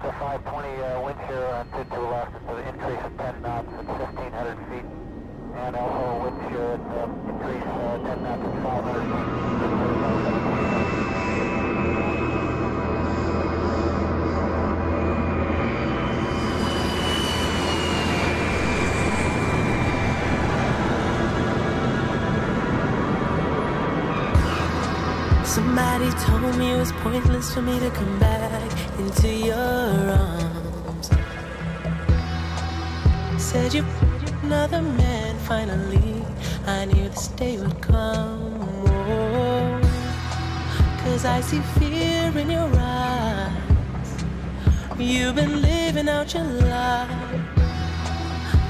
To 520 uh, wind shear on 22 left. It's an increase of 10 knots at 1,500 feet. And also wind shear at uh, increase uh, 10 knots at 500 feet. Somebody told me it was pointless for me to come back into your arms. Said you another man finally. I knew this day would come. Oh, Cause I see fear in your eyes. You've been living out your life.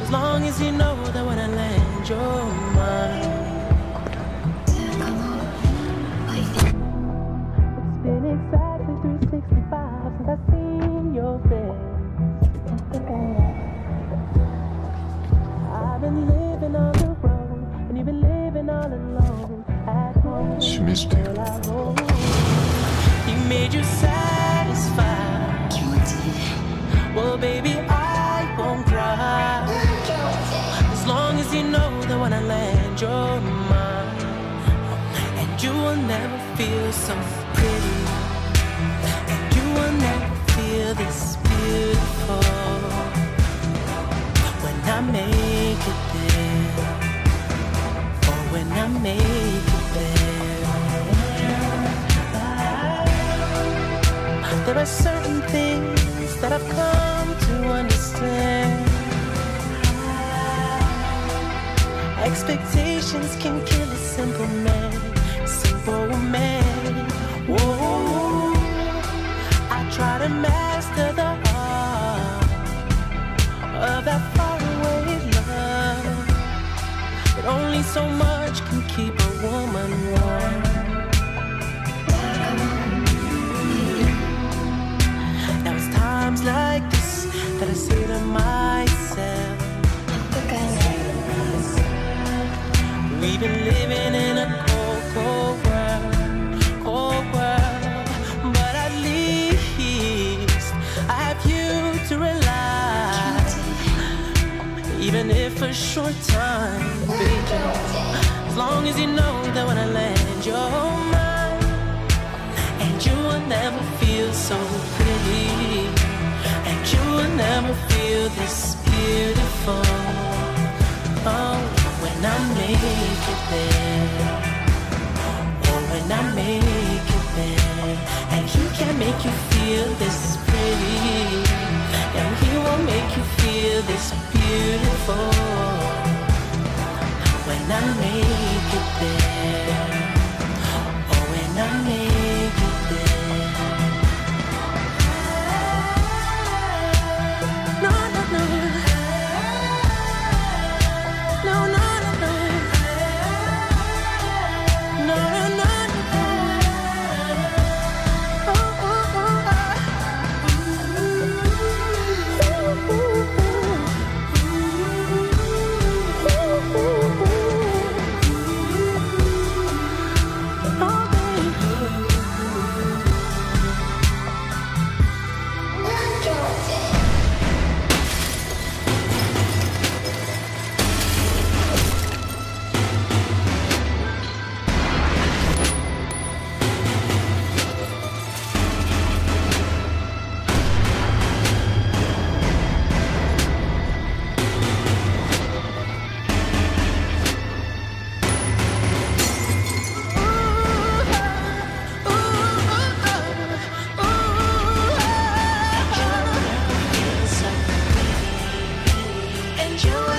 As long as you know that when I land, you're. I hope He made you satisfied. Well, baby, I won't cry. As long as you know that when I land, you're mine. And you will never feel so pretty. And you will never feel this beautiful. When I make it there. Or when I make it there. There are certain things that I've come to understand. Expectations can kill a simple man, simple man. Whoa, I try to master the art of that faraway love, but only so much can keep a woman warm. Times like this that I say to myself. We've been living in a cold, cold world, cold world. But at least I have you to rely. Even if a short time, baby. As long as you know that when I land, you're mine. And you will never feel so pretty ever feel this beautiful. Oh, when I make it there. Oh, when I make it there. And he can make you feel this pretty. And he will make you feel this beautiful. you.